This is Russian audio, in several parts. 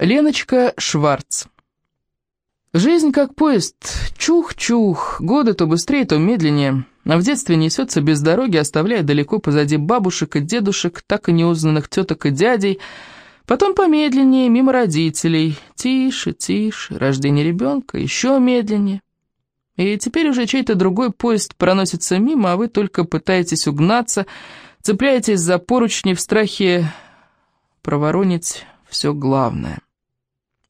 Леночка Шварц. Жизнь как поезд. Чух-чух. Годы то быстрее, то медленнее. А в детстве несется без дороги, оставляя далеко позади бабушек и дедушек, так и неузнанных теток и дядей. Потом помедленнее, мимо родителей. Тише, тише. Рождение ребенка. Еще медленнее. И теперь уже чей-то другой поезд проносится мимо, а вы только пытаетесь угнаться, цепляетесь за поручни в страхе проворонить все главное.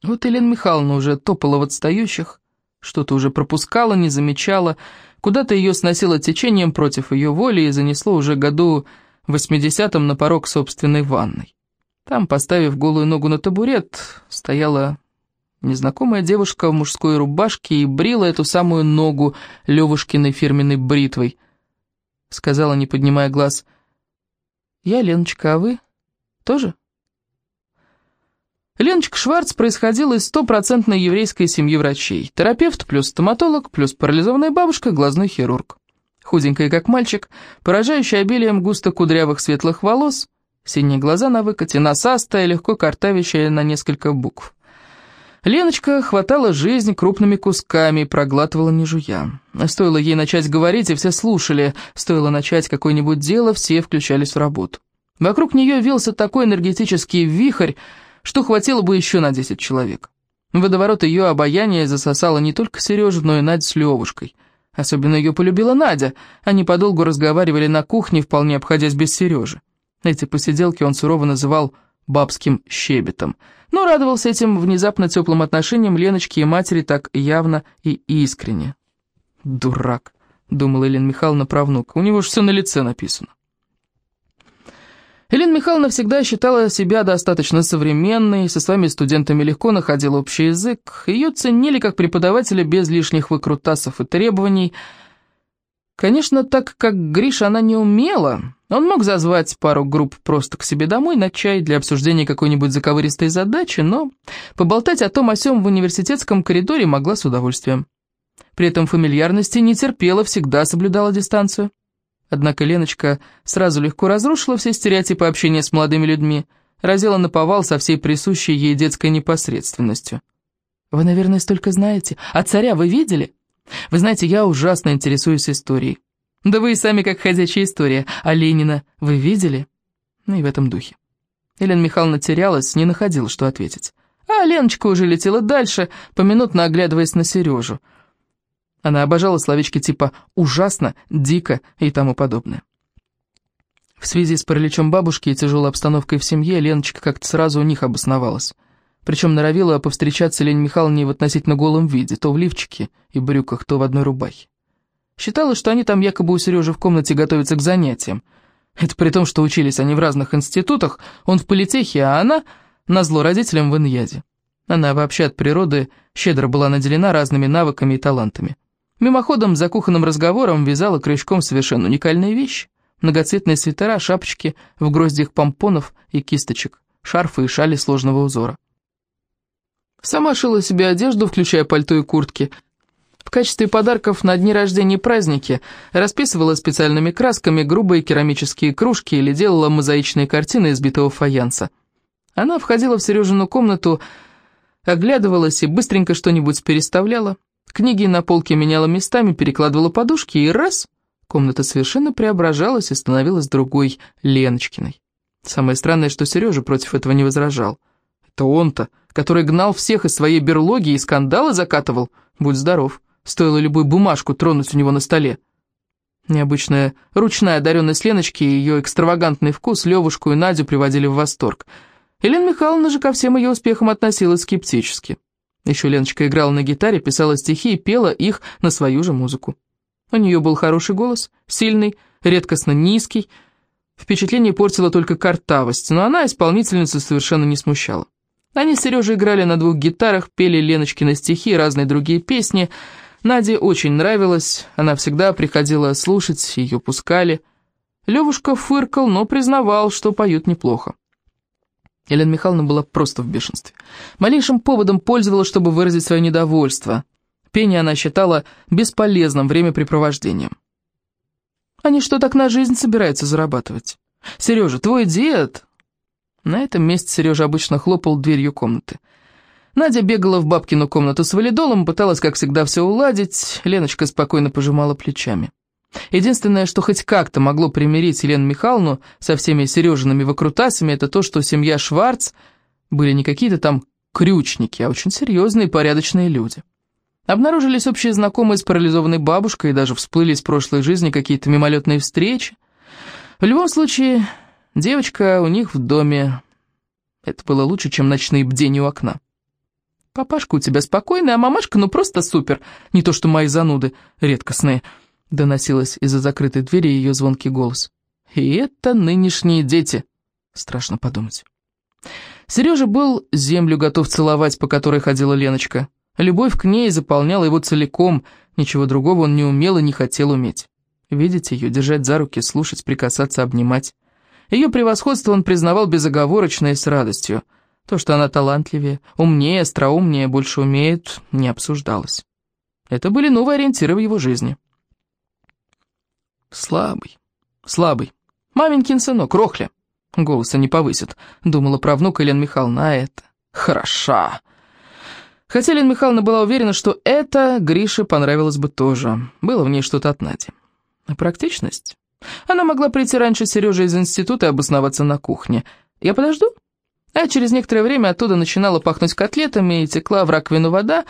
Вот Елена Михайловна уже топала в отстающих, что-то уже пропускала, не замечала, куда-то ее сносило течением против ее воли и занесло уже году восьмидесятом на порог собственной ванной. Там, поставив голую ногу на табурет, стояла незнакомая девушка в мужской рубашке и брила эту самую ногу Левушкиной фирменной бритвой. Сказала, не поднимая глаз, «Я Леночка, а вы тоже?» Леночка Шварц происходила из стопроцентной еврейской семьи врачей. Терапевт плюс стоматолог, плюс парализованная бабушка, глазной хирург. Худенькая как мальчик, поражающая обилием густо кудрявых светлых волос, синие глаза на выкате, носастая, легко картавящая на несколько букв. Леночка хватала жизнь крупными кусками и проглатывала не жуя. Стоило ей начать говорить, и все слушали. Стоило начать какое-нибудь дело, все включались в работу. Вокруг нее вился такой энергетический вихрь, что хватило бы еще на 10 человек. Водоворот ее обаяния засосало не только Сережу, но и Надю с Левушкой. Особенно ее полюбила Надя, они подолгу разговаривали на кухне, вполне обходясь без Сережи. Эти посиделки он сурово называл «бабским щебетом», но радовался этим внезапно теплым отношениям Леночки и матери так явно и искренне. «Дурак», — думала Елена Михайловна правнука, — «у него же все на лице написано». Елена Михайловна всегда считала себя достаточно современной, со своими студентами легко находила общий язык, ее ценили как преподавателя без лишних выкрутасов и требований. Конечно, так как Гриша она не умела, он мог зазвать пару групп просто к себе домой на чай для обсуждения какой-нибудь заковыристой задачи, но поболтать о том о сём в университетском коридоре могла с удовольствием. При этом фамильярности не терпела, всегда соблюдала дистанцию. Однако Леночка сразу легко разрушила все стереотипы общения с молодыми людьми, разела наповал со всей присущей ей детской непосредственностью. «Вы, наверное, столько знаете. А царя вы видели? Вы знаете, я ужасно интересуюсь историей. Да вы и сами как ходячая история. А Ленина вы видели?» Ну и в этом духе. Елена Михайловна терялась, не находила, что ответить. А Леночка уже летела дальше, поминутно оглядываясь на Сережу – она обожала словечки типа «ужасно», «дико» и тому подобное. В связи с параличом бабушки и тяжелой обстановкой в семье Леночка как-то сразу у них обосновалась. Причем норовила повстречаться Лене Михайловне в относительно голом виде, то в лифчике и брюках, то в одной рубахе. Считала, что они там якобы у Сережи в комнате готовятся к занятиям. Это при том, что учились они в разных институтах, он в политехе, а она, назло родителям, в иньяде. Она вообще от природы щедро была наделена разными навыками и талантами. Мимоходом за кухонным разговором вязала крючком совершенно уникальные вещи. Многоцветные свитера, шапочки в гроздьях помпонов и кисточек, шарфы и шали сложного узора. Сама шила себе одежду, включая пальто и куртки. В качестве подарков на дни рождения и праздники расписывала специальными красками грубые керамические кружки или делала мозаичные картины из битого фаянса. Она входила в Сережину комнату, оглядывалась и быстренько что-нибудь переставляла. Книги на полке меняла местами, перекладывала подушки, и раз — комната совершенно преображалась и становилась другой, Леночкиной. Самое странное, что Сережа против этого не возражал. Это он-то, который гнал всех из своей берлоги и скандалы закатывал. Будь здоров, стоило любую бумажку тронуть у него на столе. Необычная ручная одаренность Леночки и ее экстравагантный вкус Левушку и Надю приводили в восторг. Елена Михайловна же ко всем ее успехам относилась скептически. Еще Леночка играла на гитаре, писала стихи и пела их на свою же музыку. У нее был хороший голос, сильный, редкостно низкий. Впечатление портила только картавость, но она исполнительницу совершенно не смущала. Они с Сережей играли на двух гитарах, пели Леночкины стихи и разные другие песни. Наде очень нравилось, она всегда приходила слушать, ее пускали. Левушка фыркал, но признавал, что поют неплохо. Елена Михайловна была просто в бешенстве. Малейшим поводом пользовалась, чтобы выразить свое недовольство. Пение она считала бесполезным времяпрепровождением. Они что, так на жизнь собираются зарабатывать? Сережа, твой дед... На этом месте Сережа обычно хлопал дверью комнаты. Надя бегала в бабкину комнату с валидолом, пыталась, как всегда, все уладить. Леночка спокойно пожимала плечами. Единственное, что хоть как-то могло примирить Елену Михайловну со всеми Сережиными выкрутасами, это то, что семья Шварц были не какие-то там крючники, а очень серьезные и порядочные люди. Обнаружились общие знакомые с парализованной бабушкой, и даже всплыли из прошлой жизни какие-то мимолетные встречи. В любом случае, девочка у них в доме. Это было лучше, чем ночные бдения у окна. «Папашка у тебя спокойный, а мамашка ну просто супер, не то что мои зануды редкостные», — доносилась из-за закрытой двери ее звонкий голос. «И это нынешние дети», — страшно подумать. Сережа был землю готов целовать, по которой ходила Леночка. Любовь к ней заполняла его целиком, ничего другого он не умел и не хотел уметь. Видеть ее, держать за руки, слушать, прикасаться, обнимать. Ее превосходство он признавал безоговорочно и с радостью. То, что она талантливее, умнее, остроумнее, больше умеет, не обсуждалось. Это были новые ориентиры в его жизни. Слабый, слабый. Маменькин сынок, Рохля. Голоса не повысит, думала правнука Елена Михайловна, а это хороша. Хотя Лена Михайловна была уверена, что это Грише понравилось бы тоже. Было в ней что-то от Нади. А практичность? Она могла прийти раньше Сережи из института и обосноваться на кухне. Я подожду? А через некоторое время оттуда начинало пахнуть котлетами, и текла в раковину вода.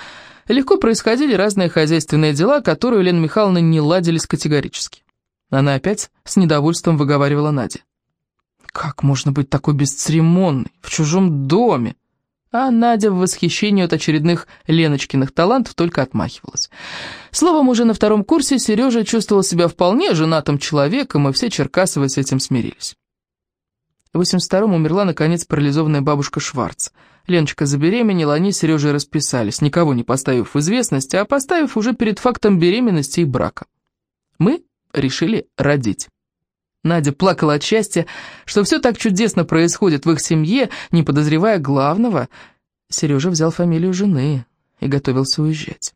Легко происходили разные хозяйственные дела, которые у Лены Михайловны не ладились категорически. Она опять с недовольством выговаривала Наде. «Как можно быть такой бесцеремонной в чужом доме?» А Надя в восхищении от очередных Леночкиных талантов только отмахивалась. Словом, уже на втором курсе Сережа чувствовал себя вполне женатым человеком, и все Черкасовы с этим смирились. В 82-м умерла, наконец, парализованная бабушка Шварц. Леночка забеременела, они с Сережей расписались, никого не поставив в известность, а поставив уже перед фактом беременности и брака. Мы решили родить. Надя плакала от счастья, что все так чудесно происходит в их семье, не подозревая главного. Сережа взял фамилию жены и готовился уезжать.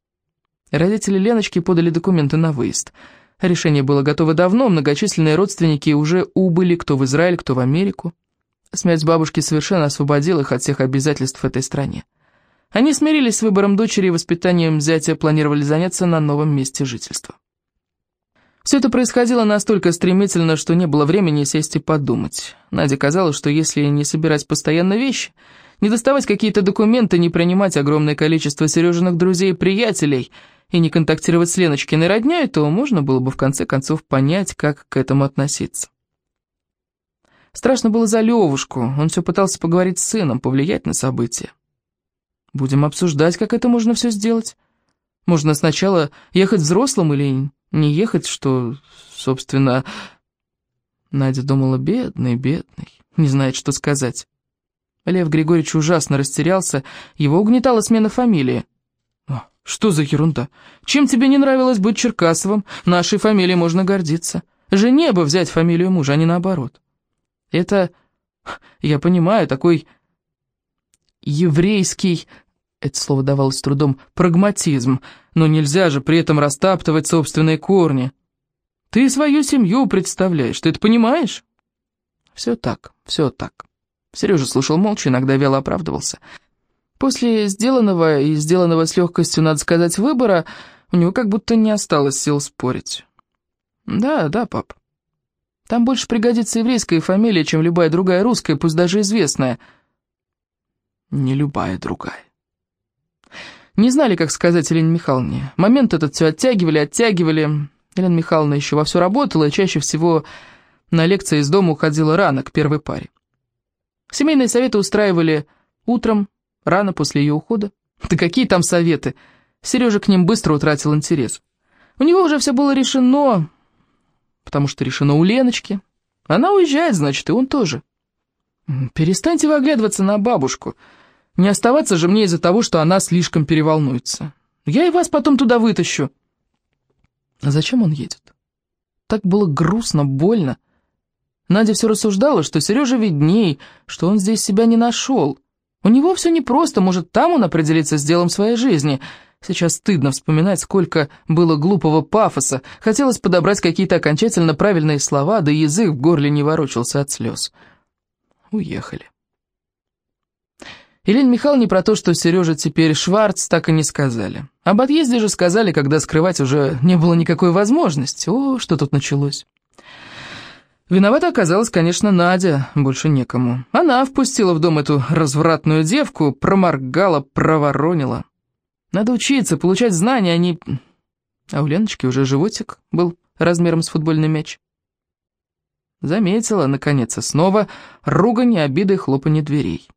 Родители Леночки подали документы на выезд. Решение было готово давно, многочисленные родственники уже убыли, кто в Израиль, кто в Америку. Смерть бабушки совершенно освободила их от всех обязательств в этой стране. Они смирились с выбором дочери и воспитанием зятя, планировали заняться на новом месте жительства. Все это происходило настолько стремительно, что не было времени сесть и подумать. Наде казалось, что если не собирать постоянно вещи, не доставать какие-то документы, не принимать огромное количество Сережиных друзей и приятелей и не контактировать с Леночкиной роднёй, то можно было бы в конце концов понять, как к этому относиться. Страшно было за Левушку, он все пытался поговорить с сыном, повлиять на события. Будем обсуждать, как это можно все сделать. Можно сначала ехать взрослым или не ехать, что, собственно... Надя думала, бедный, бедный, не знает, что сказать. Лев Григорьевич ужасно растерялся, его угнетала смена фамилии. О, «Что за ерунда? Чем тебе не нравилось быть Черкасовым? Нашей фамилией можно гордиться. Жене бы взять фамилию мужа, а не наоборот. Это, я понимаю, такой еврейский это слово давалось трудом, прагматизм, но нельзя же при этом растаптывать собственные корни. Ты свою семью представляешь, ты это понимаешь? Все так, все так. Сережа слушал молча, иногда вяло оправдывался. После сделанного и сделанного с легкостью, надо сказать, выбора, у него как будто не осталось сил спорить. Да, да, пап. Там больше пригодится еврейская фамилия, чем любая другая русская, пусть даже известная. Не любая другая. Не знали, как сказать Елене Михайловне. Момент этот все оттягивали, оттягивали. Елена Михайловна еще во все работала, и чаще всего на лекции из дома уходила рано, к первой паре. Семейные советы устраивали утром, рано после ее ухода. Да какие там советы? Сережа к ним быстро утратил интерес. У него уже все было решено, потому что решено у Леночки. Она уезжает, значит, и он тоже. «Перестаньте вы оглядываться на бабушку», не оставаться же мне из-за того, что она слишком переволнуется. Я и вас потом туда вытащу. А зачем он едет? Так было грустно, больно. Надя все рассуждала, что Сережа видней, что он здесь себя не нашел. У него все непросто, может, там он определится с делом своей жизни. Сейчас стыдно вспоминать, сколько было глупого пафоса. Хотелось подобрать какие-то окончательно правильные слова, да язык в горле не ворочался от слез. Уехали. Елене Михайловне про то, что Сережа теперь Шварц, так и не сказали. Об отъезде же сказали, когда скрывать уже не было никакой возможности. О, что тут началось. Виновата оказалась, конечно, Надя, больше некому. Она впустила в дом эту развратную девку, проморгала, проворонила. Надо учиться, получать знания, а не... А у Леночки уже животик был размером с футбольный мяч. Заметила, наконец, снова ругань, обиды, хлопанье дверей.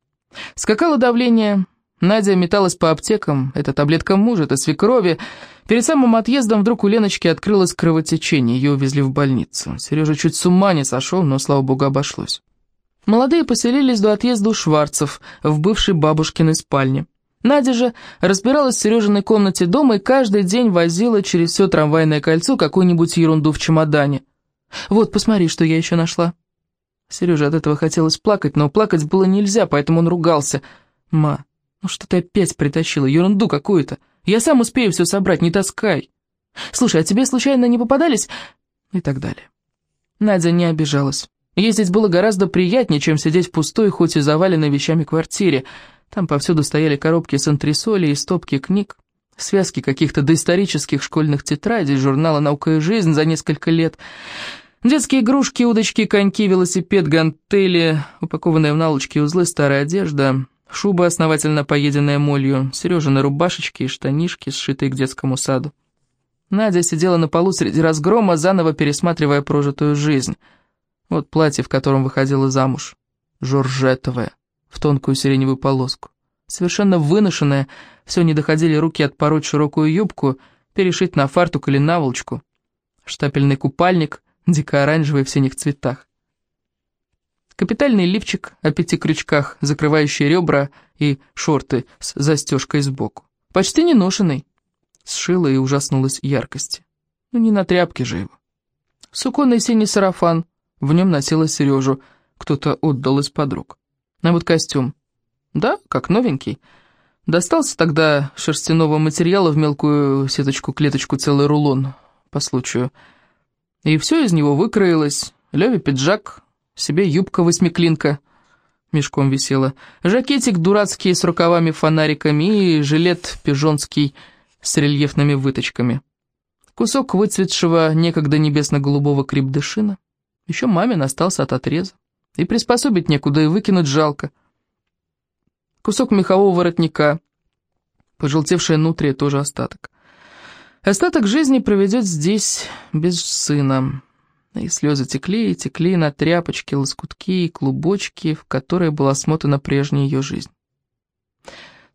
Скакало давление, Надя металась по аптекам, это таблетка мужа, это свекрови. Перед самым отъездом вдруг у Леночки открылось кровотечение, ее увезли в больницу. Сережа чуть с ума не сошел, но, слава богу, обошлось. Молодые поселились до отъезда у Шварцев в бывшей бабушкиной спальне. Надя же разбиралась в Сережиной комнате дома и каждый день возила через все трамвайное кольцо какую-нибудь ерунду в чемодане. «Вот, посмотри, что я еще нашла». Сереже от этого хотелось плакать, но плакать было нельзя, поэтому он ругался. «Ма, ну что ты опять притащила? Ерунду какую-то. Я сам успею все собрать, не таскай. Слушай, а тебе случайно не попадались?» И так далее. Надя не обижалась. Ей здесь было гораздо приятнее, чем сидеть в пустой, хоть и заваленной вещами квартире. Там повсюду стояли коробки с антресолей и стопки книг, связки каких-то доисторических школьных тетрадей, журнала «Наука и жизнь» за несколько лет — Детские игрушки, удочки, коньки, велосипед, гантели, упакованные в наволочки узлы, старая одежда, шуба, основательно поеденная молью, Сережины рубашечки и штанишки, сшитые к детскому саду. Надя сидела на полу среди разгрома, заново пересматривая прожитую жизнь. Вот платье, в котором выходила замуж. Жоржетовое, в тонкую сиреневую полоску. Совершенно выношенное, все не доходили руки отпороть широкую юбку, перешить на фартук или наволочку. Штапельный купальник — дико-оранжевый в синих цветах. Капитальный лифчик о пяти крючках, закрывающий ребра и шорты с застежкой сбоку. Почти не ношенный. Сшила и ужаснулась яркости. Ну не на тряпке же его. Суконный синий сарафан, в нем носила Сережу, кто-то отдал из подруг. А вот костюм. Да, как новенький. Достался тогда шерстяного материала в мелкую сеточку-клеточку целый рулон по случаю. И все из него выкроилось. Леве пиджак, себе юбка-восьмиклинка мешком висела, жакетик дурацкий с рукавами-фонариками и жилет пижонский с рельефными выточками. Кусок выцветшего некогда небесно-голубого крепдышина. Еще мамин остался от отреза. И приспособить некуда, и выкинуть жалко. Кусок мехового воротника. Пожелтевшее нутрие тоже остаток. Остаток жизни проведет здесь без сына. И слезы текли и текли на тряпочки, лоскутки и клубочки, в которые была смотана прежняя ее жизнь.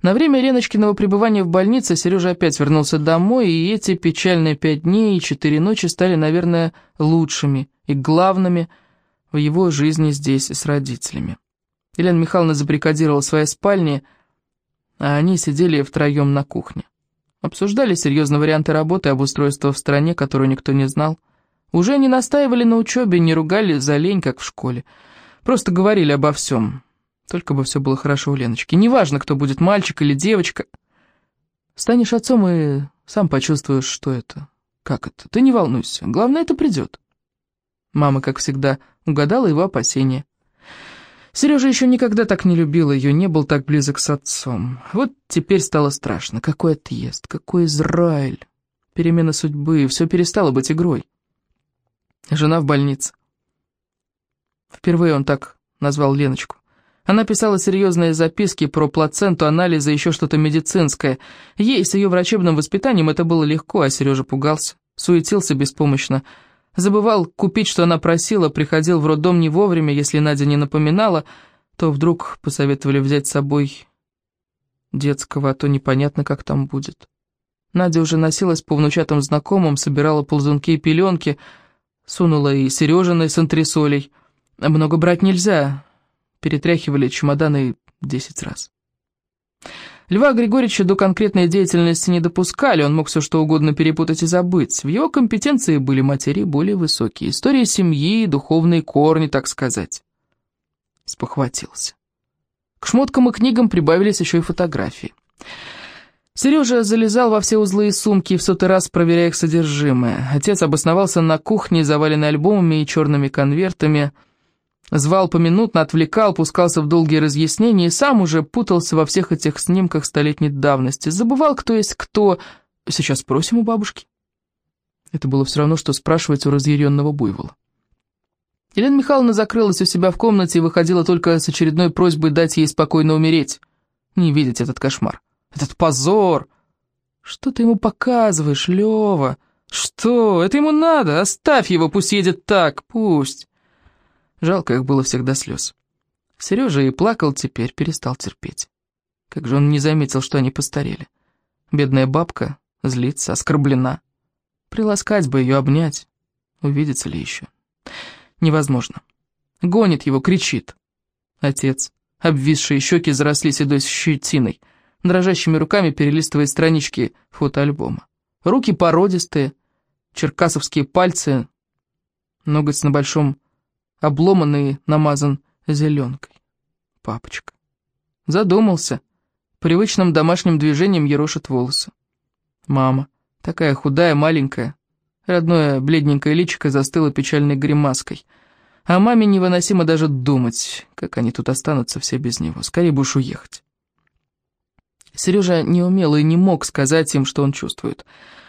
На время Леночкиного пребывания в больнице Сережа опять вернулся домой, и эти печальные пять дней и четыре ночи стали, наверное, лучшими и главными в его жизни здесь с родителями. Елена Михайловна забаррикадировала свои спальни, а они сидели втроем на кухне. Обсуждали серьезно варианты работы и обустройства в стране, которую никто не знал. Уже не настаивали на учебе, не ругали за лень, как в школе. Просто говорили обо всем. Только бы все было хорошо у Леночки. Неважно, кто будет, мальчик или девочка. Станешь отцом и сам почувствуешь, что это. Как это? Ты не волнуйся. Главное, это придет. Мама, как всегда, угадала его опасения. Сережа еще никогда так не любил ее, не был так близок с отцом. Вот теперь стало страшно. Какой отъезд, какой Израиль. Перемена судьбы, все перестало быть игрой. Жена в больнице. Впервые он так назвал Леночку. Она писала серьезные записки про плаценту, анализы, еще что-то медицинское. Ей с ее врачебным воспитанием это было легко, а Сережа пугался, суетился беспомощно. Забывал купить, что она просила, приходил в роддом не вовремя, если Надя не напоминала, то вдруг посоветовали взять с собой детского, а то непонятно, как там будет. Надя уже носилась по внучатым знакомым, собирала ползунки и пеленки, сунула и Сережиной с антресолей. Много брать нельзя, перетряхивали чемоданы десять раз. Льва Григорьевича до конкретной деятельности не допускали, он мог все что угодно перепутать и забыть. В его компетенции были материи более высокие, история семьи, духовные корни, так сказать. Спохватился. К шмоткам и книгам прибавились еще и фотографии. Сережа залезал во все узлы и сумки, в сотый раз проверяя их содержимое. Отец обосновался на кухне, заваленной альбомами и черными конвертами. Звал поминутно, отвлекал, пускался в долгие разъяснения и сам уже путался во всех этих снимках столетней давности. Забывал, кто есть кто. Сейчас спросим у бабушки. Это было все равно, что спрашивать у разъяренного буйвола. Елена Михайловна закрылась у себя в комнате и выходила только с очередной просьбой дать ей спокойно умереть. Не видеть этот кошмар. Этот позор! Что ты ему показываешь, Лева? Что? Это ему надо? Оставь его, пусть едет так, пусть. Жалко их было всегда слез. Сережа и плакал теперь, перестал терпеть. Как же он не заметил, что они постарели. Бедная бабка злится, оскорблена. Приласкать бы ее, обнять. Увидится ли еще? Невозможно. Гонит его, кричит. Отец. Обвисшие щеки заросли седой щетиной. Дрожащими руками перелистывает странички фотоальбома. Руки породистые, черкасовские пальцы, ноготь на большом обломанный, намазан зеленкой. Папочка. Задумался. Привычным домашним движением ерошит волосы. Мама. Такая худая, маленькая. Родное бледненькое личико застыло печальной гримаской. А маме невыносимо даже думать, как они тут останутся все без него. Скорее уж уехать. Сережа не умел и не мог сказать им, что он чувствует.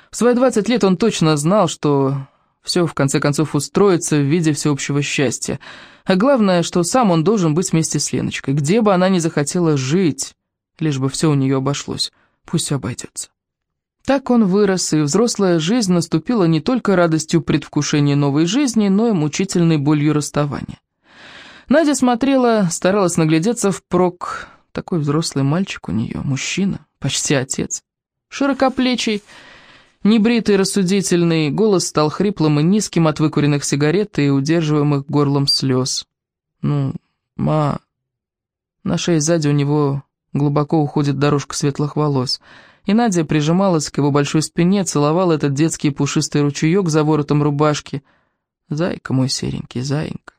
В свои 20 лет он точно знал, что все в конце концов устроится в виде всеобщего счастья. А главное, что сам он должен быть вместе с Леночкой, где бы она ни захотела жить, лишь бы все у нее обошлось, пусть все обойдется. Так он вырос, и взрослая жизнь наступила не только радостью предвкушения новой жизни, но и мучительной болью расставания. Надя смотрела, старалась наглядеться впрок. Такой взрослый мальчик у нее, мужчина, почти отец. Широкоплечий, небритый, рассудительный, голос стал хриплым и низким от выкуренных сигарет и удерживаемых горлом слез. «Ну, ма...» На шее сзади у него глубоко уходит дорожка светлых волос — и Надя прижималась к его большой спине, целовала этот детский пушистый ручеек за воротом рубашки. «Зайка мой серенький, зайка».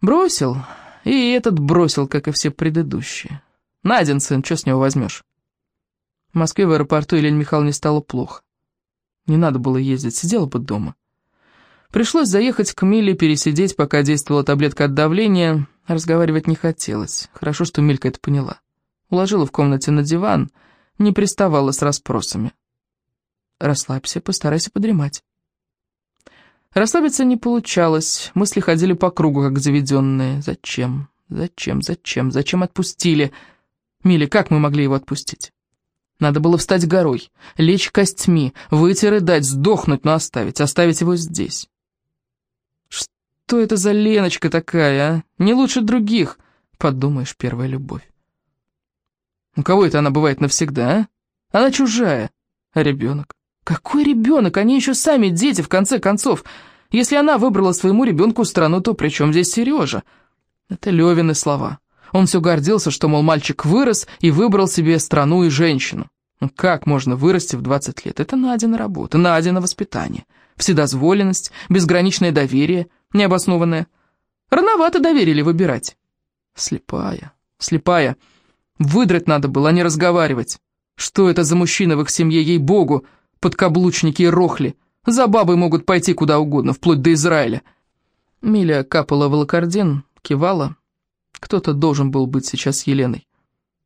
Бросил, и этот бросил, как и все предыдущие. Надин сын, что с него возьмешь? В Москве в аэропорту Елене Михайловне стало плохо. Не надо было ездить, сидела бы дома. Пришлось заехать к Миле, пересидеть, пока действовала таблетка от давления. Разговаривать не хотелось. Хорошо, что Милька это поняла. Уложила в комнате на диван — не приставала с расспросами. «Расслабься, постарайся подремать». Расслабиться не получалось, мысли ходили по кругу, как заведенные. Зачем? Зачем? Зачем? Зачем отпустили? Миле, как мы могли его отпустить? Надо было встать горой, лечь костьми, выйти рыдать, сдохнуть, но оставить, оставить его здесь. Что это за Леночка такая, а? Не лучше других, подумаешь, первая любовь. У кого это она бывает навсегда, а? Она чужая. А ребенок? Какой ребенок? Они еще сами дети, в конце концов. Если она выбрала своему ребенку страну, то при чем здесь Сережа? Это Левины слова. Он все гордился, что, мол, мальчик вырос и выбрал себе страну и женщину. Ну как можно вырасти в 20 лет? Это Надина работа, Надина воспитание. Вседозволенность, безграничное доверие, необоснованное. Рановато доверили выбирать. Слепая, слепая. Выдрать надо было, а не разговаривать. Что это за мужчина в их семье, ей-богу, подкаблучники и рохли. За бабой могут пойти куда угодно, вплоть до Израиля. Миля капала волокордин, кивала. Кто-то должен был быть сейчас Еленой.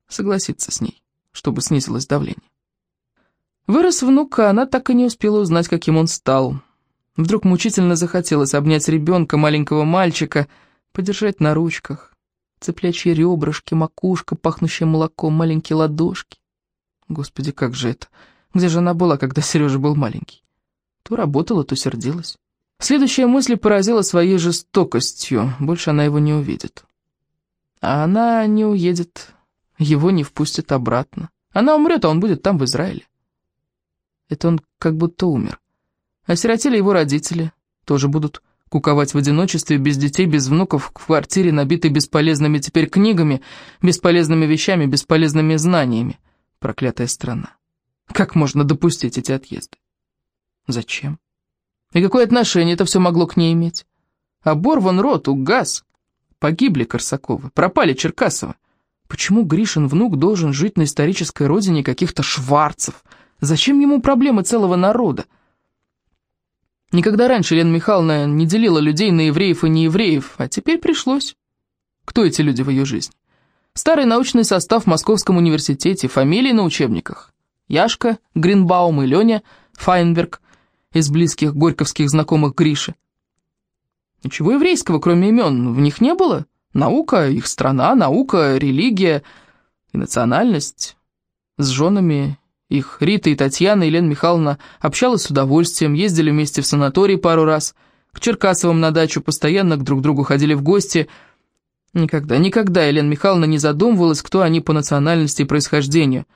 Согласиться с ней, чтобы снизилось давление. Вырос внук, а она так и не успела узнать, каким он стал. Вдруг мучительно захотелось обнять ребенка, маленького мальчика, подержать на ручках цыплячьи ребрышки, макушка, пахнущая молоком, маленькие ладошки. Господи, как же это? Где же она была, когда Сережа был маленький? То работала, то сердилась. Следующая мысль поразила своей жестокостью. Больше она его не увидит. А она не уедет, его не впустят обратно. Она умрет, а он будет там, в Израиле. Это он как будто умер. Осиротели его родители, тоже будут Куковать в одиночестве, без детей, без внуков, в квартире, набитой бесполезными теперь книгами, бесполезными вещами, бесполезными знаниями. Проклятая страна. Как можно допустить эти отъезды? Зачем? И какое отношение это все могло к ней иметь? Оборван рот, угас. Погибли Корсаковы, пропали Черкасовы. Почему Гришин внук должен жить на исторической родине каких-то шварцев? Зачем ему проблемы целого народа? Никогда раньше Лена Михайловна не делила людей на евреев и неевреев, а теперь пришлось. Кто эти люди в ее жизни? Старый научный состав в Московском университете, фамилии на учебниках. Яшка, Гринбаум и Леня Файнберг из близких горьковских знакомых Гриши. Ничего еврейского, кроме имен, в них не было. Наука, их страна, наука, религия и национальность. С женами их Рита и Татьяна Елена Михайловна общалась с удовольствием, ездили вместе в санаторий пару раз, к Черкасовым на дачу, постоянно к друг другу ходили в гости. Никогда, никогда Елена Михайловна не задумывалась, кто они по национальности и происхождению.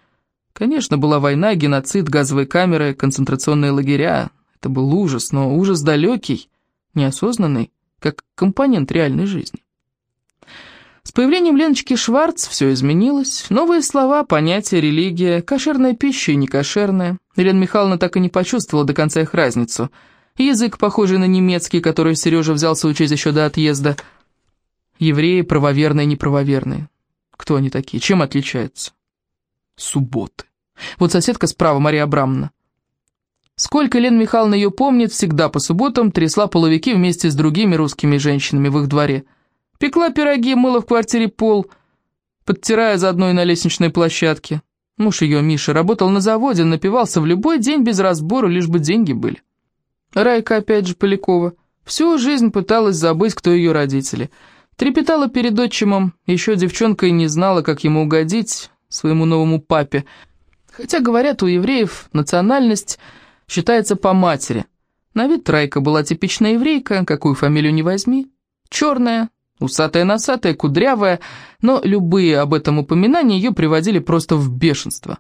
Конечно, была война, геноцид, газовые камеры, концентрационные лагеря. Это был ужас, но ужас далекий, неосознанный, как компонент реальной жизни. С появлением Леночки Шварц все изменилось. Новые слова, понятия, религия, кошерная пища и некошерная. Елена Михайловна так и не почувствовала до конца их разницу. Язык, похожий на немецкий, который Сережа взялся учить еще до отъезда. Евреи правоверные и неправоверные. Кто они такие? Чем отличаются? Субботы. Вот соседка справа, Мария Абрамовна. Сколько Лена Михайловна ее помнит, всегда по субботам трясла половики вместе с другими русскими женщинами в их дворе – Пекла пироги, мыла в квартире пол, подтирая заодно и на лестничной площадке. Муж ее, Миша, работал на заводе, напивался в любой день без разбора, лишь бы деньги были. Райка, опять же, Полякова, всю жизнь пыталась забыть, кто ее родители. Трепетала перед отчимом, еще девчонка и не знала, как ему угодить, своему новому папе. Хотя, говорят, у евреев национальность считается по матери. На вид Райка была типичная еврейка, какую фамилию не возьми. Черная, Усатая-носатая, кудрявая, но любые об этом упоминания ее приводили просто в бешенство.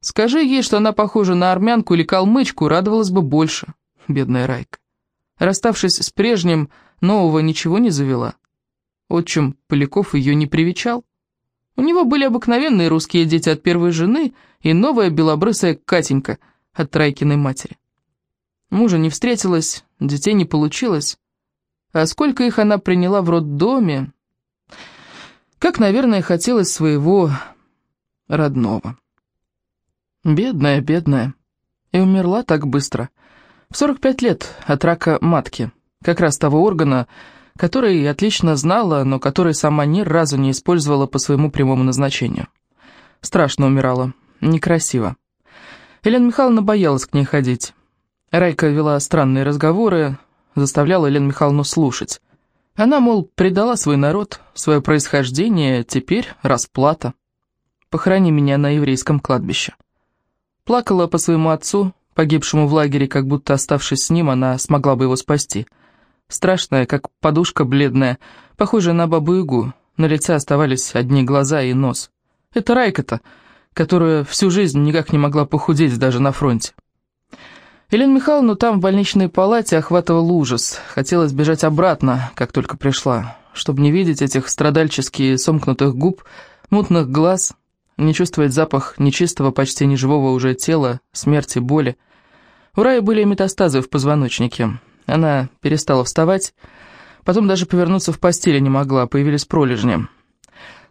Скажи ей, что она похожа на армянку или калмычку, радовалась бы больше, бедная Райка. Расставшись с прежним, нового ничего не завела. Отчим Поляков ее не привечал. У него были обыкновенные русские дети от первой жены и новая белобрысая Катенька от Райкиной матери. Мужа не встретилась, детей не получилось. А сколько их она приняла в роддоме? Как, наверное, хотелось своего родного. Бедная, бедная. И умерла так быстро. В 45 лет от рака матки. Как раз того органа, который отлично знала, но который сама ни разу не использовала по своему прямому назначению. Страшно умирала. Некрасиво. Елена Михайловна боялась к ней ходить. Райка вела странные разговоры, заставляла Елену Михайловну слушать. Она, мол, предала свой народ, свое происхождение, теперь расплата. Похорони меня на еврейском кладбище. Плакала по своему отцу, погибшему в лагере, как будто оставшись с ним, она смогла бы его спасти. Страшная, как подушка бледная, похожая на бабу-ягу, на лице оставались одни глаза и нос. Это Райка-то, которая всю жизнь никак не могла похудеть даже на фронте. Елену Михайловну там в больничной палате охватывал ужас. Хотелось бежать обратно, как только пришла, чтобы не видеть этих страдальчески сомкнутых губ, мутных глаз, не чувствовать запах нечистого, почти неживого уже тела, смерти, боли. У Раи были метастазы в позвоночнике. Она перестала вставать, потом даже повернуться в постели не могла, появились пролежни.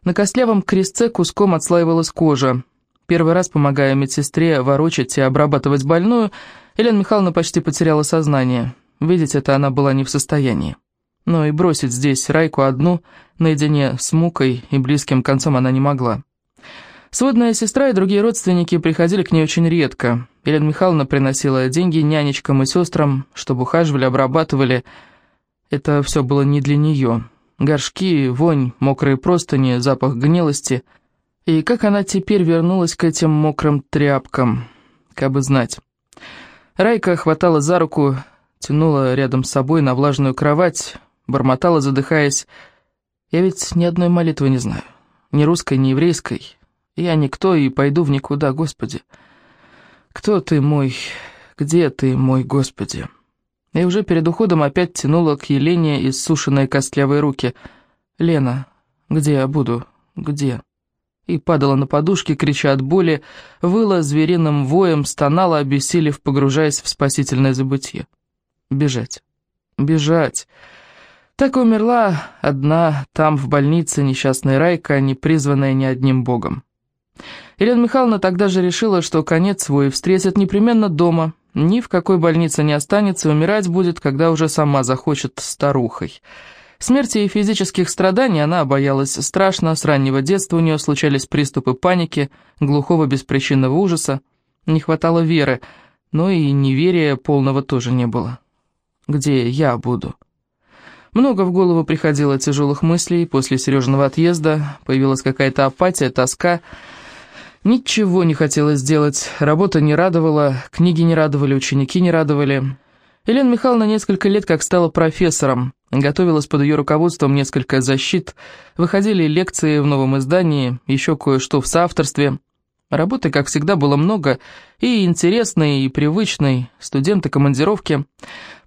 На костлявом крестце куском отслаивалась кожа. Первый раз, помогая медсестре ворочать и обрабатывать больную, Елена Михайловна почти потеряла сознание. Видеть это она была не в состоянии. Но и бросить здесь Райку одну, наедине с мукой и близким концом она не могла. Сводная сестра и другие родственники приходили к ней очень редко. Елена Михайловна приносила деньги нянечкам и сестрам, чтобы ухаживали, обрабатывали. Это все было не для нее. Горшки, вонь, мокрые простыни, запах гнилости. И как она теперь вернулась к этим мокрым тряпкам, как бы знать. Райка хватала за руку, тянула рядом с собой на влажную кровать, бормотала, задыхаясь. «Я ведь ни одной молитвы не знаю, ни русской, ни еврейской. Я никто и пойду в никуда, Господи. Кто ты мой, где ты мой, Господи?» И уже перед уходом опять тянула к Елене иссушенные костлявые руки. «Лена, где я буду? Где?» И падала на подушке, крича от боли, выла звериным воем, стонала, обессилев, погружаясь в спасительное забытье. Бежать. Бежать. Так умерла одна там, в больнице, несчастная Райка, не призванная ни одним богом. Елена Михайловна тогда же решила, что конец свой встретит непременно дома, ни в какой больнице не останется, умирать будет, когда уже сама захочет старухой. Смерти и физических страданий она боялась страшно, с раннего детства у нее случались приступы паники, глухого беспричинного ужаса. Не хватало веры, но и неверия полного тоже не было. «Где я буду?» Много в голову приходило тяжелых мыслей, после Сережиного отъезда появилась какая-то апатия, тоска. Ничего не хотелось сделать, работа не радовала, книги не радовали, ученики не радовали. Елена Михайловна несколько лет как стала профессором, готовилась под ее руководством несколько защит, выходили лекции в новом издании, еще кое-что в соавторстве. Работы, как всегда, было много, и интересной, и привычной, студенты, командировки.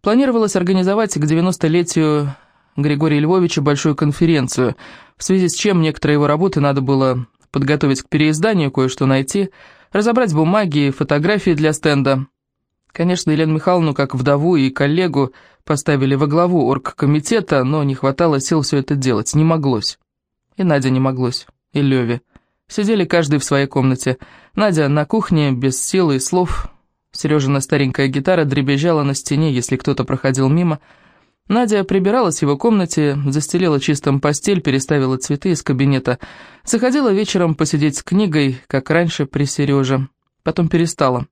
Планировалось организовать к 90-летию Григория Львовича большую конференцию, в связи с чем некоторые его работы надо было подготовить к переизданию, кое-что найти, разобрать бумаги, фотографии для стенда. Конечно, Елену Михайловну, как вдову и коллегу, поставили во главу оргкомитета, но не хватало сил все это делать, не моглось. И Надя не моглось, и Леве. Сидели каждый в своей комнате. Надя на кухне, без силы и слов. Сережина старенькая гитара дребезжала на стене, если кто-то проходил мимо. Надя прибиралась в его комнате, застелила чистым постель, переставила цветы из кабинета. Заходила вечером посидеть с книгой, как раньше при Сереже. Потом перестала.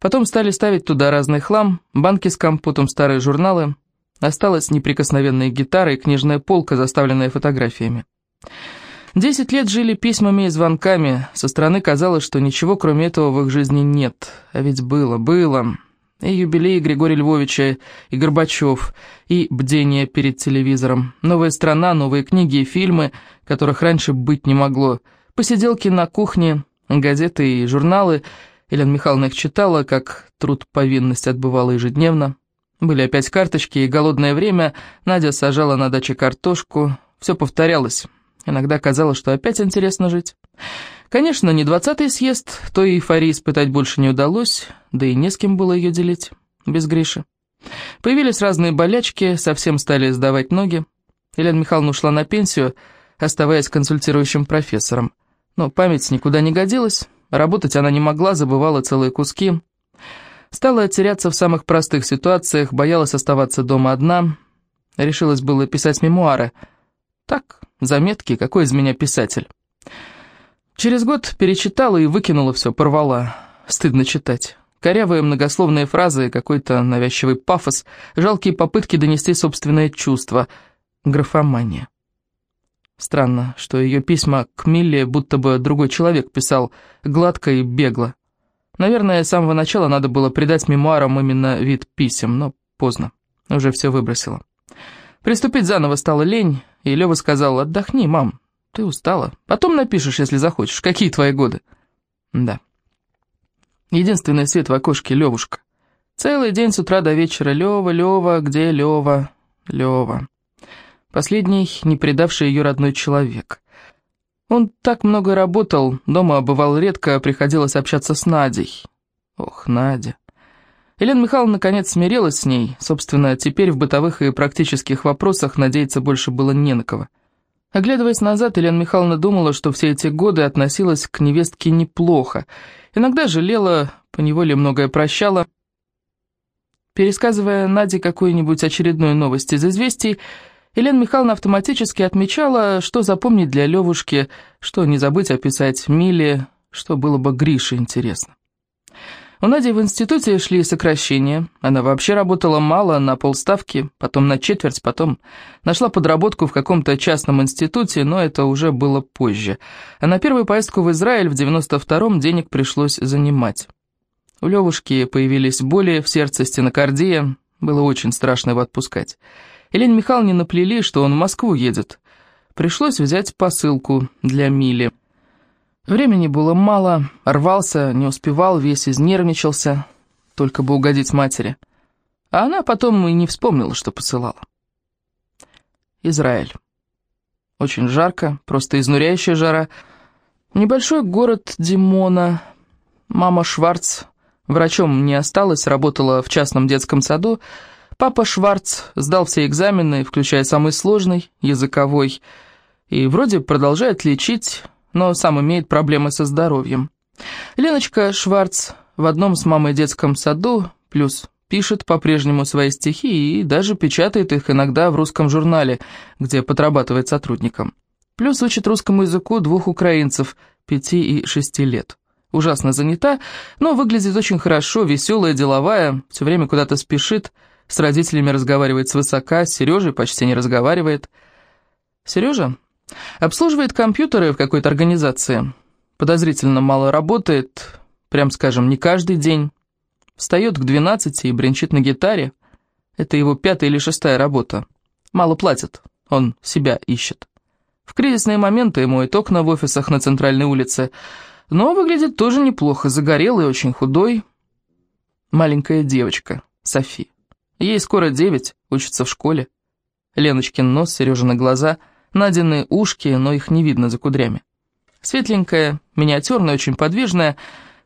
Потом стали ставить туда разный хлам, банки с компотом, старые журналы. Осталась неприкосновенная гитара и книжная полка, заставленная фотографиями. Десять лет жили письмами и звонками. Со стороны казалось, что ничего кроме этого в их жизни нет. А ведь было, было. И юбилей Григория Львовича, и Горбачев, и бдение перед телевизором. Новая страна, новые книги и фильмы, которых раньше быть не могло. Посиделки на кухне, газеты и журналы. Елена Михайловна их читала, как труд повинность отбывала ежедневно. Были опять карточки, и голодное время Надя сажала на даче картошку. Все повторялось. Иногда казалось, что опять интересно жить. Конечно, не двадцатый съезд, той эйфории испытать больше не удалось, да и не с кем было ее делить, без Гриши. Появились разные болячки, совсем стали сдавать ноги. Елена Михайловна ушла на пенсию, оставаясь консультирующим профессором. Но память никуда не годилась, работать она не могла, забывала целые куски. Стала теряться в самых простых ситуациях, боялась оставаться дома одна. Решилась было писать мемуары. Так, Заметки, какой из меня писатель. Через год перечитала и выкинула все, порвала. Стыдно читать. Корявые многословные фразы, какой-то навязчивый пафос, жалкие попытки донести собственное чувство. Графомания. Странно, что ее письма к Милле будто бы другой человек писал, гладко и бегло. Наверное, с самого начала надо было придать мемуарам именно вид писем, но поздно, уже все выбросила. Приступить заново стало лень, и Лёва сказал, отдохни, мам, ты устала. Потом напишешь, если захочешь. Какие твои годы? Да. Единственный свет в окошке Левушка. Целый день с утра до вечера. Лёва, Лёва, где Лёва? Лёва. Последний, не предавший ее родной человек. Он так много работал, дома бывал редко, приходилось общаться с Надей. Ох, Надя. Елена Михайловна наконец смирилась с ней. Собственно, теперь в бытовых и практических вопросах надеяться больше было не на кого. Оглядываясь назад, Елена Михайловна думала, что все эти годы относилась к невестке неплохо. Иногда жалела, поневоле многое прощала. Пересказывая Наде какую-нибудь очередную новость из известий, Елена Михайловна автоматически отмечала, что запомнить для Левушки, что не забыть описать Миле, что было бы Грише интересно. У Нади в институте шли сокращения. Она вообще работала мало, на полставки, потом на четверть, потом нашла подработку в каком-то частном институте, но это уже было позже. А на первую поездку в Израиль в 92-м денег пришлось занимать. У Левушки появились боли в сердце, стенокардия. Было очень страшно его отпускать. Елене Михайловне наплели, что он в Москву едет. Пришлось взять посылку для Мили. Времени было мало, рвался, не успевал, весь изнервничался, только бы угодить матери. А она потом и не вспомнила, что посылала. Израиль. Очень жарко, просто изнуряющая жара. Небольшой город Димона. Мама Шварц врачом не осталась, работала в частном детском саду. Папа Шварц сдал все экзамены, включая самый сложный, языковой, и вроде продолжает лечить но сам имеет проблемы со здоровьем. Леночка Шварц в одном с мамой детском саду Плюс пишет по-прежнему свои стихи и даже печатает их иногда в русском журнале, где подрабатывает сотрудником. Плюс учит русскому языку двух украинцев, пяти и шести лет. Ужасно занята, но выглядит очень хорошо, веселая, деловая, все время куда-то спешит, с родителями разговаривает свысока, с Сережей почти не разговаривает. Сережа обслуживает компьютеры в какой-то организации, подозрительно мало работает, прям скажем, не каждый день. Встает к 12 и бренчит на гитаре. Это его пятая или шестая работа. Мало платят, он себя ищет. В кризисные моменты моет окна в офисах на центральной улице, но выглядит тоже неплохо, загорелый, очень худой. Маленькая девочка, Софи. Ей скоро девять, учится в школе. Леночкин нос, Сережины глаза, Надины ушки, но их не видно за кудрями. Светленькая, миниатюрная, очень подвижная,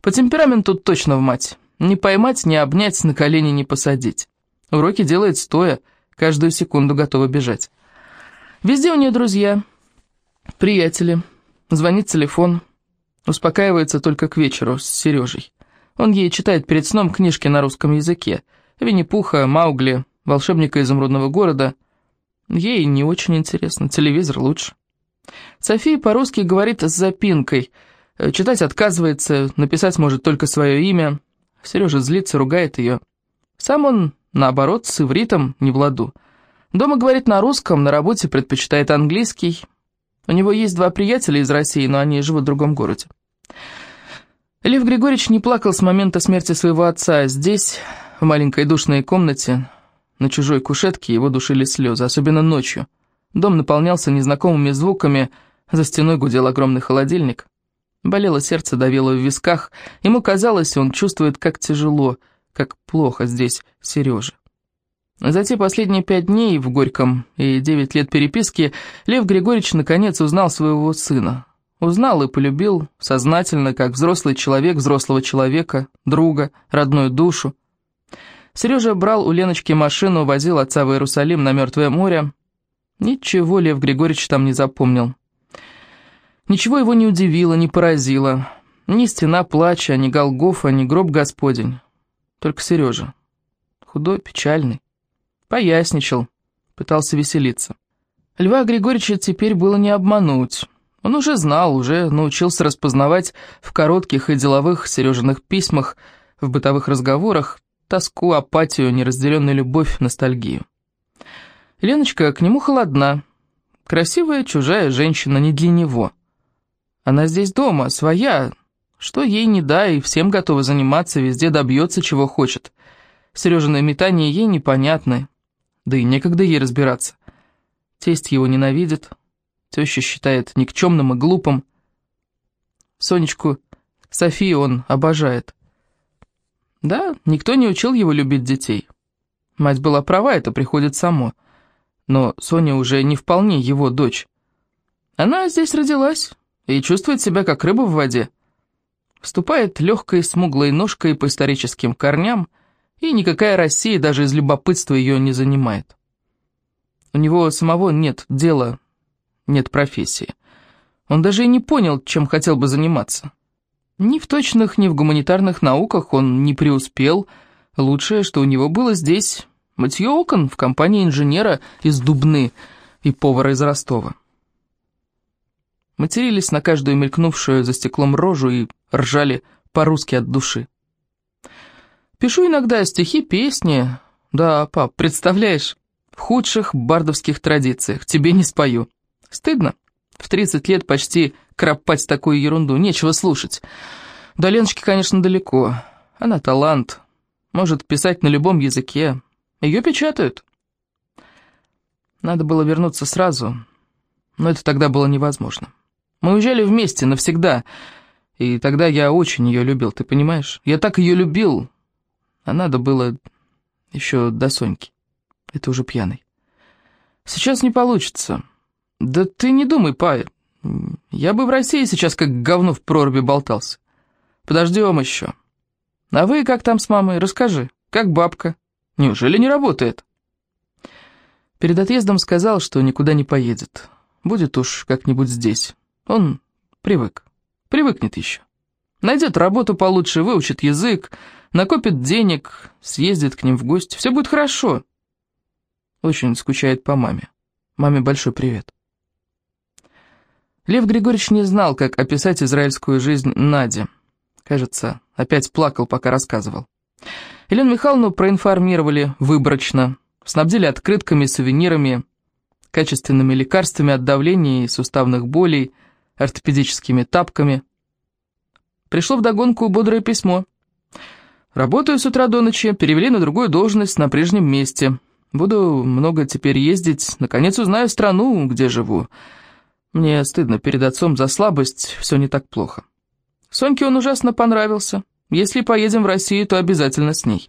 по темпераменту точно в мать. Не поймать, не обнять, на колени не посадить. Уроки делает стоя, каждую секунду готова бежать. Везде у нее друзья, приятели. Звонит телефон. Успокаивается только к вечеру с Сережей. Он ей читает перед сном книжки на русском языке. Винни-Пуха, Маугли, волшебника изумрудного города. Ей не очень интересно, телевизор лучше. София по-русски говорит с запинкой. Читать отказывается, написать может только свое имя. Сережа злится, ругает ее. Сам он, наоборот, с ивритом не в ладу. Дома говорит на русском, на работе предпочитает английский. У него есть два приятеля из России, но они живут в другом городе. Лев Григорьевич не плакал с момента смерти своего отца. Здесь, в маленькой душной комнате, на чужой кушетке, его душили слезы, особенно ночью. Дом наполнялся незнакомыми звуками, за стеной гудел огромный холодильник. Болело сердце, давило в висках. Ему казалось, он чувствует, как тяжело, как плохо здесь Сережа. За те последние пять дней в Горьком и девять лет переписки Лев Григорьевич наконец узнал своего сына. Узнал и полюбил сознательно, как взрослый человек взрослого человека, друга, родную душу. Сережа брал у Леночки машину, возил отца в Иерусалим на Мертвое море. Ничего Лев Григорьевич там не запомнил. Ничего его не удивило, не поразило. Ни стена плача, ни Голгофа, ни гроб Господень. Только Сережа. Худой, печальный. Поясничал, пытался веселиться. Льва Григорьевича теперь было не обмануть. Он уже знал, уже научился распознавать в коротких и деловых Сережиных письмах, в бытовых разговорах, тоску, апатию, неразделенную любовь, ностальгию. Леночка к нему холодна. Красивая чужая женщина, не для него. Она здесь дома, своя. Что ей не дай, всем готова заниматься, везде добьется, чего хочет. Сережиное метание ей непонятны. Да и некогда ей разбираться. Тесть его ненавидит. Теща считает никчемным и глупым. Сонечку Софию он обожает. Да, никто не учил его любить детей. Мать была права, это приходит само. Но Соня уже не вполне его дочь. Она здесь родилась, и чувствует себя как рыба в воде. Вступает легкой смуглой ножкой по историческим корням, и никакая Россия даже из любопытства ее не занимает. У него самого нет дела, нет профессии. Он даже и не понял, чем хотел бы заниматься. Ни в точных, ни в гуманитарных науках он не преуспел. Лучшее, что у него было здесь, мытье окон в компании инженера из Дубны и повара из Ростова матерились на каждую мелькнувшую за стеклом рожу и ржали по-русски от души. Пишу иногда стихи, песни. Да, пап, представляешь, в худших бардовских традициях, тебе не спою. Стыдно. В 30 лет почти кропать такую ерунду, нечего слушать. До Леночки, конечно, далеко. Она талант, может писать на любом языке. Ее печатают. Надо было вернуться сразу, но это тогда было невозможно. Мы уезжали вместе навсегда, и тогда я очень ее любил, ты понимаешь? Я так ее любил, а надо было еще до Соньки. Это уже пьяный. Сейчас не получится. Да ты не думай, па. Я бы в России сейчас как говно в проруби болтался. Подождем еще. А вы как там с мамой? Расскажи. Как бабка? Неужели не работает? Перед отъездом сказал, что никуда не поедет. Будет уж как-нибудь здесь. Он привык. Привыкнет еще. Найдет работу получше, выучит язык, накопит денег, съездит к ним в гости, все будет хорошо. Очень скучает по маме. Маме большой привет. Лев Григорьевич не знал, как описать израильскую жизнь Нади. Кажется, опять плакал, пока рассказывал. Елену Михайловну проинформировали выборочно, снабдили открытками, сувенирами, качественными лекарствами от давления и суставных болей, ортопедическими тапками. Пришло вдогонку бодрое письмо. «Работаю с утра до ночи, перевели на другую должность на прежнем месте. Буду много теперь ездить, наконец узнаю страну, где живу. Мне стыдно перед отцом за слабость, все не так плохо. Соньке он ужасно понравился. Если поедем в Россию, то обязательно с ней».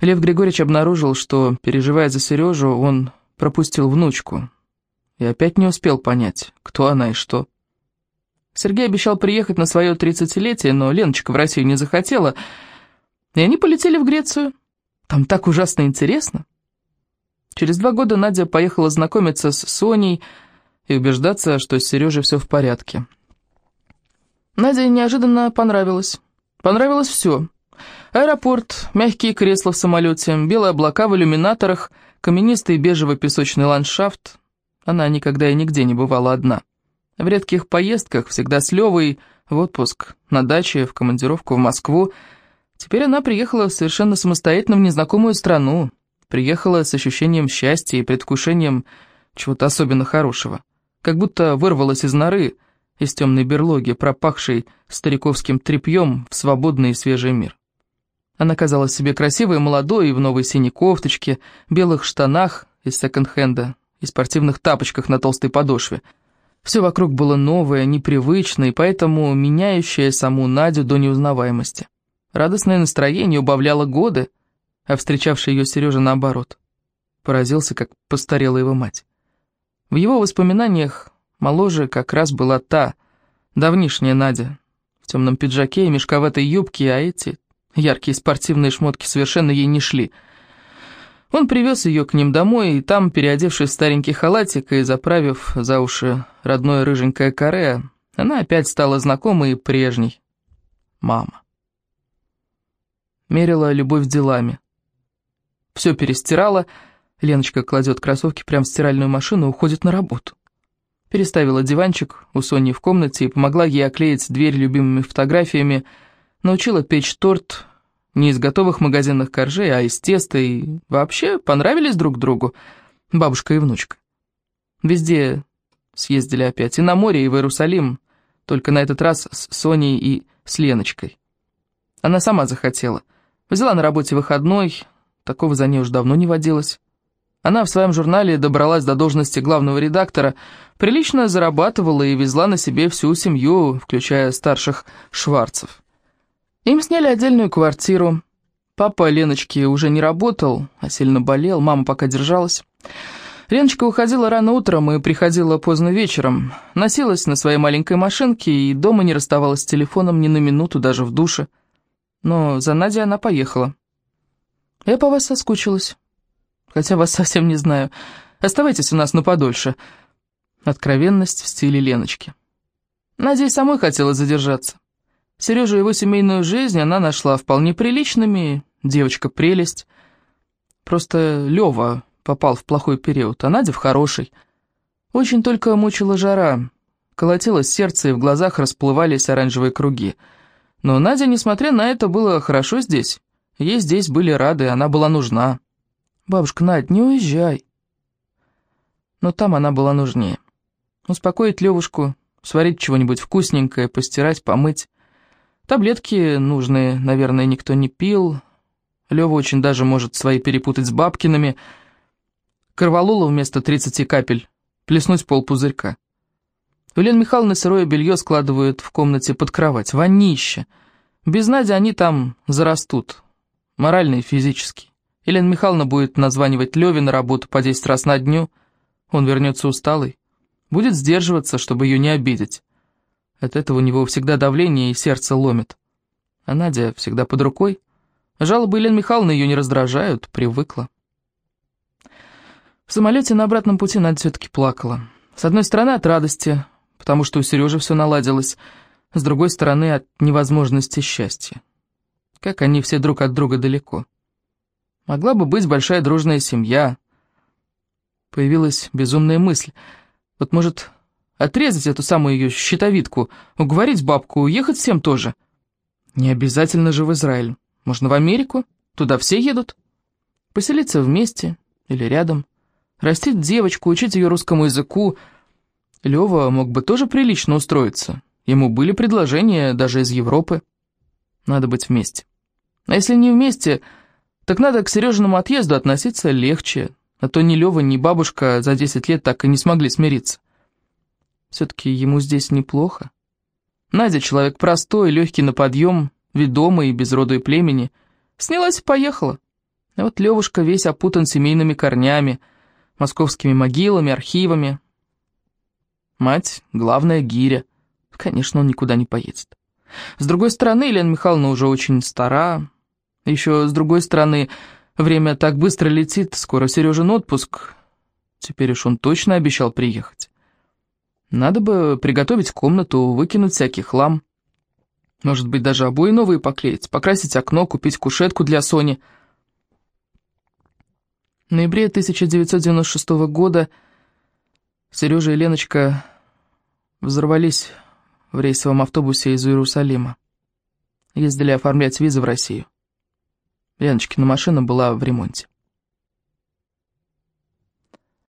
Лев Григорьевич обнаружил, что, переживая за Сережу, он пропустил внучку. И опять не успел понять, кто она и что. Сергей обещал приехать на свое тридцатилетие, но Леночка в Россию не захотела, и они полетели в Грецию. Там так ужасно интересно. Через два года Надя поехала знакомиться с Соней и убеждаться, что с Сережей все в порядке. Наде неожиданно понравилось. Понравилось все. Аэропорт, мягкие кресла в самолете, белые облака в иллюминаторах, каменистый бежевый песочный ландшафт. Она никогда и нигде не бывала одна. В редких поездках, всегда с Левой, в отпуск, на даче, в командировку в Москву. Теперь она приехала совершенно самостоятельно в незнакомую страну. Приехала с ощущением счастья и предвкушением чего-то особенно хорошего. Как будто вырвалась из норы, из темной берлоги, пропахшей стариковским тряпьем в свободный и свежий мир. Она казалась себе красивой молодой, и в новой синей кофточке, белых штанах из секонд-хенда и спортивных тапочках на толстой подошве. Все вокруг было новое, непривычное, и поэтому меняющее саму Надю до неузнаваемости. Радостное настроение убавляло годы, а встречавший ее Сережа наоборот. Поразился, как постарела его мать. В его воспоминаниях моложе как раз была та, давнишняя Надя, в темном пиджаке и мешковатой юбке, а эти Яркие спортивные шмотки совершенно ей не шли. Он привез ее к ним домой, и там, переодевшись в старенький халатик и заправив за уши родное рыженькое каре, она опять стала знакомой и прежней. Мама. Мерила любовь делами. Все перестирала, Леночка кладет кроссовки прямо в стиральную машину и уходит на работу. Переставила диванчик у Сони в комнате и помогла ей оклеить дверь любимыми фотографиями, Научила печь торт не из готовых магазинных коржей, а из теста, и вообще понравились друг другу бабушка и внучка. Везде съездили опять, и на море, и в Иерусалим, только на этот раз с Соней и с Леночкой. Она сама захотела. Взяла на работе выходной, такого за ней уж давно не водилось. Она в своем журнале добралась до должности главного редактора, прилично зарабатывала и везла на себе всю семью, включая старших Шварцев. Им сняли отдельную квартиру. Папа Леночки уже не работал, а сильно болел, мама пока держалась. Леночка уходила рано утром и приходила поздно вечером. Носилась на своей маленькой машинке и дома не расставалась с телефоном ни на минуту, даже в душе. Но за Надей она поехала. Я по вас соскучилась. Хотя вас совсем не знаю. Оставайтесь у нас на подольше. Откровенность в стиле Леночки. И самой хотела задержаться. Сережу его семейную жизнь она нашла вполне приличными, девочка прелесть. Просто Лева попал в плохой период, а Надя в хороший. Очень только мучила жара, колотилось сердце, и в глазах расплывались оранжевые круги. Но Надя, несмотря на это, было хорошо здесь. Ей здесь были рады, она была нужна. «Бабушка, Надь, не уезжай!» Но там она была нужнее. Успокоить Левушку, сварить чего-нибудь вкусненькое, постирать, помыть. Таблетки нужные, наверное, никто не пил. Лёва очень даже может свои перепутать с бабкиными. Корвалола вместо 30 капель. Плеснуть пол пузырька. У Лены Михайловны сырое белье складывают в комнате под кровать. Вонище. Без Нади они там зарастут. Морально и физически. Елена Михайловна будет названивать Леве на работу по 10 раз на дню. Он вернется усталый. Будет сдерживаться, чтобы ее не обидеть. От этого у него всегда давление и сердце ломит. А Надя всегда под рукой. Жалобы Елены Михайловны ее не раздражают, привыкла. В самолете на обратном пути Надя все-таки плакала. С одной стороны от радости, потому что у Сережи все наладилось, с другой стороны от невозможности счастья. Как они все друг от друга далеко. Могла бы быть большая дружная семья. Появилась безумная мысль. Вот может отрезать эту самую ее щитовидку, уговорить бабку уехать всем тоже. Не обязательно же в Израиль. Можно в Америку, туда все едут. Поселиться вместе или рядом. Растить девочку, учить ее русскому языку. Лева мог бы тоже прилично устроиться. Ему были предложения даже из Европы. Надо быть вместе. А если не вместе, так надо к Сережиному отъезду относиться легче, а то ни Лева, ни бабушка за 10 лет так и не смогли смириться. Все-таки ему здесь неплохо. Надя человек простой, легкий на подъем, ведомый, без рода и племени. Снялась и поехала. А вот Левушка весь опутан семейными корнями, московскими могилами, архивами. Мать — главная гиря. Конечно, он никуда не поедет. С другой стороны, Елена Михайловна уже очень стара. Еще с другой стороны, время так быстро летит, скоро Сережин отпуск. Теперь уж он точно обещал приехать. Надо бы приготовить комнату, выкинуть всякий хлам. Может быть, даже обои новые поклеить, покрасить окно, купить кушетку для Сони. В ноябре 1996 года Сережа и Леночка взорвались в рейсовом автобусе из Иерусалима. Ездили оформлять визы в Россию. Леночкина машина была в ремонте.